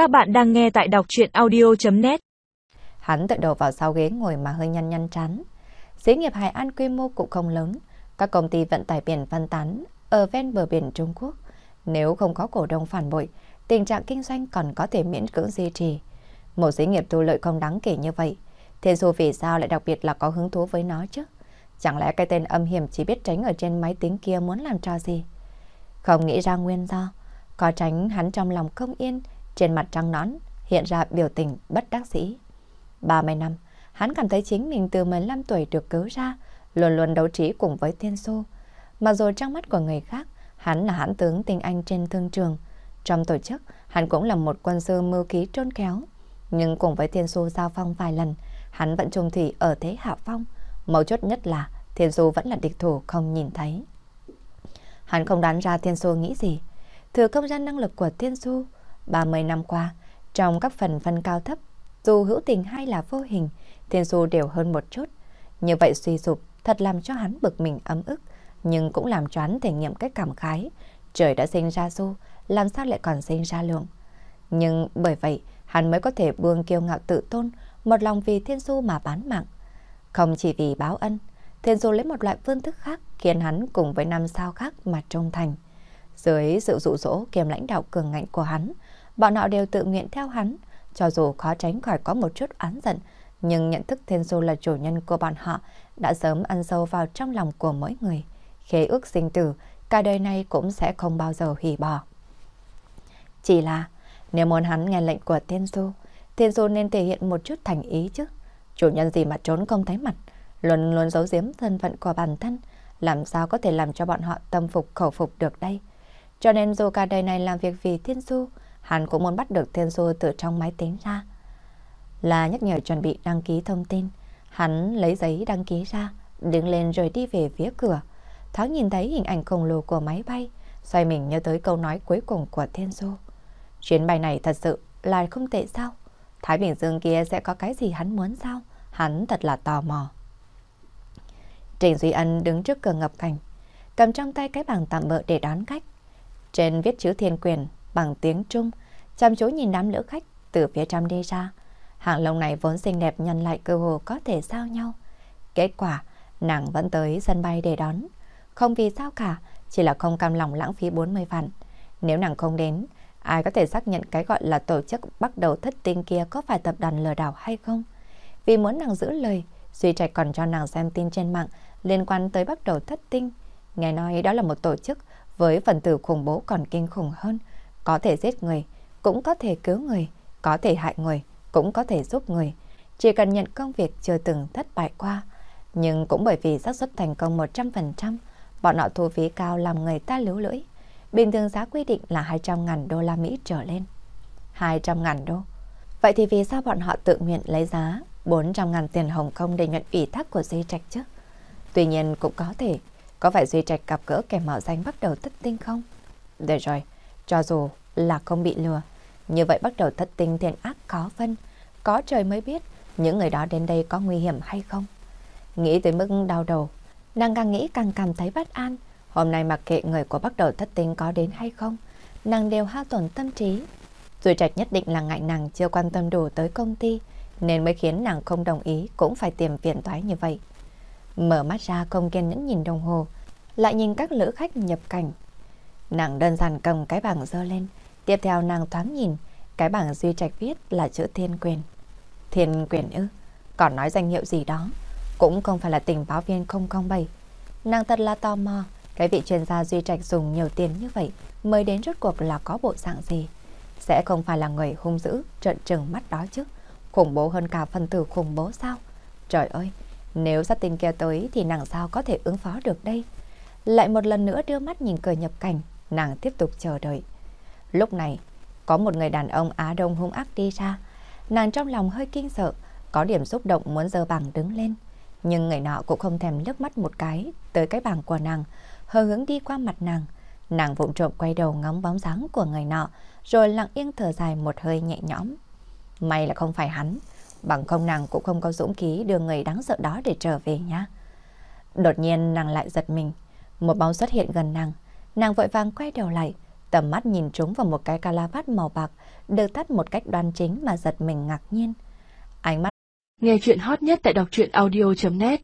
Các bạn đang nghe tại đọc chuyện audio.net Hắn tự đầu vào sau ghế ngồi mà hơi nhăn nhăn chán. Xí nghiệp Hải An quy mô cũng không lớn. Các công ty vận tải biển phân tán ở ven bờ biển Trung Quốc. Nếu không có cổ đông phản bội, tình trạng kinh doanh còn có thể miễn cưỡng duy trì. Một xí nghiệp thu lợi không đáng kể như vậy. Thiên Xu vì sao lại đặc biệt là có hứng thú với nó chứ? Chẳng lẽ cái tên âm hiểm chỉ biết tránh ở trên máy tính kia muốn làm trò gì? Không nghĩ ra nguyên do. Có tránh hắn trong lòng không yên, trên mặt trăng nón hiện ra biểu tình bất đắc dĩ. 30 năm, hắn cảm thấy chính mình từ 15 tuổi được cứu ra, luôn luôn đấu trí cùng với Thiên Xu. Mà rồi trong mắt của người khác, hắn là hãn tướng tinh anh trên thương trường. Trong tổ chức, hắn cũng là một quân sư mưu ký trôn kéo. Nhưng cùng với Thiên Xu giao phong vài lần, hắn vẫn trung thủy ở thế hạ phong. Mấu chốt nhất là Thiên Xu vẫn là địch thủ không nhìn thấy. Hắn không đoán ra Thiên Xu nghĩ gì. Thừa công gian năng lực của Thiên Xu, 30 năm qua, trong các phần phân cao thấp, dù hữu tình hay là vô hình, Thiên su đều hơn một chút. Như vậy suy sụp thật làm cho hắn bực mình ấm ức, nhưng cũng làm cho hắn thể nghiệm cái cảm khái. Trời đã sinh ra su, làm sao lại còn sinh ra Lượng? Nhưng bởi vậy, hắn mới có thể buông kiêu ngạo tự tôn, một lòng vì Thiên su mà bán mạng. Không chỉ vì báo ân, Thiên Du lấy một loại phương thức khác khiến hắn cùng với năm sao khác mà trung thành. Dưới sự dụ dỗ kiềm lãnh đạo cường ngạnh của hắn, bọn họ đều tự nguyện theo hắn, cho dù khó tránh khỏi có một chút án giận, nhưng nhận thức Thiên Du là chủ nhân của bọn họ đã sớm ăn sâu vào trong lòng của mỗi người. Khế ước sinh tử, cả đời này cũng sẽ không bao giờ hủy bỏ. Chỉ là, nếu muốn hắn nghe lệnh của Thiên Du, Thiên Du nên thể hiện một chút thành ý chứ. Chủ nhân gì mà trốn không thấy mặt, luôn luôn giấu giếm thân phận của bản thân, làm sao có thể làm cho bọn họ tâm phục khẩu phục được đây. Cho nên dù cả đời này làm việc vì Thiên Du, hắn cũng muốn bắt được Thiên Du từ trong máy tính ra. Là nhắc nhở chuẩn bị đăng ký thông tin, hắn lấy giấy đăng ký ra, đứng lên rồi đi về phía cửa. Thoáng nhìn thấy hình ảnh khổng lồ của máy bay, xoay mình nhớ tới câu nói cuối cùng của Thiên Du. Chuyến bay này thật sự là không tệ sao? Thái Bình Dương kia sẽ có cái gì hắn muốn sao? Hắn thật là tò mò. Trình Duy Ân đứng trước cửa ngập cảnh, cầm trong tay cái bảng tạm bỡ để đón khách. Trên viết chữ thiên quyền bằng tiếng Trung, chăm chú nhìn đám lữ khách từ phía trong đi ra. Hàng lông này vốn xinh đẹp nhân lại cơ hồ có thể giao nhau. Kết quả, nàng vẫn tới sân bay để đón. Không vì sao cả, chỉ là không cam lòng lãng phí 40 vạn. Nếu nàng không đến, ai có thể xác nhận cái gọi là tổ chức bắt đầu thất tinh kia có phải tập đoàn lừa đảo hay không? Vì muốn nàng giữ lời, Duy Trạch còn cho nàng xem tin trên mạng liên quan tới bắt đầu thất tinh. Nghe nói đó là một tổ chức với phần tử khủng bố còn kinh khủng hơn, có thể giết người, cũng có thể cứu người, có thể hại người, cũng có thể giúp người. Chỉ cần nhận công việc chưa từng thất bại qua. Nhưng cũng bởi vì xác suất thành công 100%, bọn họ thu phí cao làm người ta lưu lưỡi. Bình thường giá quy định là 200.000 đô la Mỹ trở lên. 200.000 đô. Vậy thì vì sao bọn họ tự nguyện lấy giá 400.000 tiền Hồng Kông để nhận ủy thác của Duy Trạch chứ? Tuy nhiên cũng có thể, có phải Duy Trạch gặp gỡ kẻ mạo danh bắt đầu thất tinh không? Được rồi, cho dù là không bị lừa, như vậy bắt đầu thất tình thiện ác khó phân, có trời mới biết những người đó đến đây có nguy hiểm hay không. Nghĩ tới mức đau đầu, nàng càng nghĩ càng cảm thấy bất an. Hôm nay mặc kệ người của bắt đầu thất tình có đến hay không, nàng đều hao tổn tâm trí. Duy Trạch nhất định là ngại nàng chưa quan tâm đủ tới công ty, nên mới khiến nàng không đồng ý cũng phải tìm phiền toái như vậy. Mở mắt ra không kiên nhẫn nhìn đồng hồ, lại nhìn các lữ khách nhập cảnh. Nàng đơn giản cầm cái bảng dơ lên, tiếp theo nàng thoáng nhìn, cái bảng duy trạch viết là chữ thiên quyền. Thiên quyền ư, còn nói danh hiệu gì đó, cũng không phải là tình báo viên 007. Nàng thật là tò mò, cái vị chuyên gia duy trạch dùng nhiều tiền như vậy mới đến rốt cuộc là có bộ dạng gì. Sẽ không phải là người hung dữ, trợn trừng mắt đó chứ. Khủng bố hơn cả phần tử khủng bố sao? Trời ơi, nếu sát tình kia tới thì nàng sao có thể ứng phó được đây? Lại một lần nữa đưa mắt nhìn cờ nhập cảnh, nàng tiếp tục chờ đợi. Lúc này, có một người đàn ông Á Đông hung ác đi ra. Nàng trong lòng hơi kinh sợ, có điểm xúc động muốn dơ bảng đứng lên. Nhưng người nọ cũng không thèm liếc mắt một cái tới cái bảng của nàng, hờ hướng đi qua mặt nàng. Nàng vụng trộm quay đầu ngóng bóng dáng của người nọ, rồi lặng yên thở dài một hơi nhẹ nhõm. May là không phải hắn, bằng không nàng cũng không có dũng khí đưa người đáng sợ đó để trở về nhá. Đột nhiên nàng lại giật mình, một bóng xuất hiện gần nàng, nàng vội vàng quay đầu lại, Tầm mắt nhìn trúng vào một cái calavat màu bạc, được thắt một cách đoan chính mà giật mình ngạc nhiên. Ánh mắt Nghe chuyện hot nhất tại đọc truyện audio.net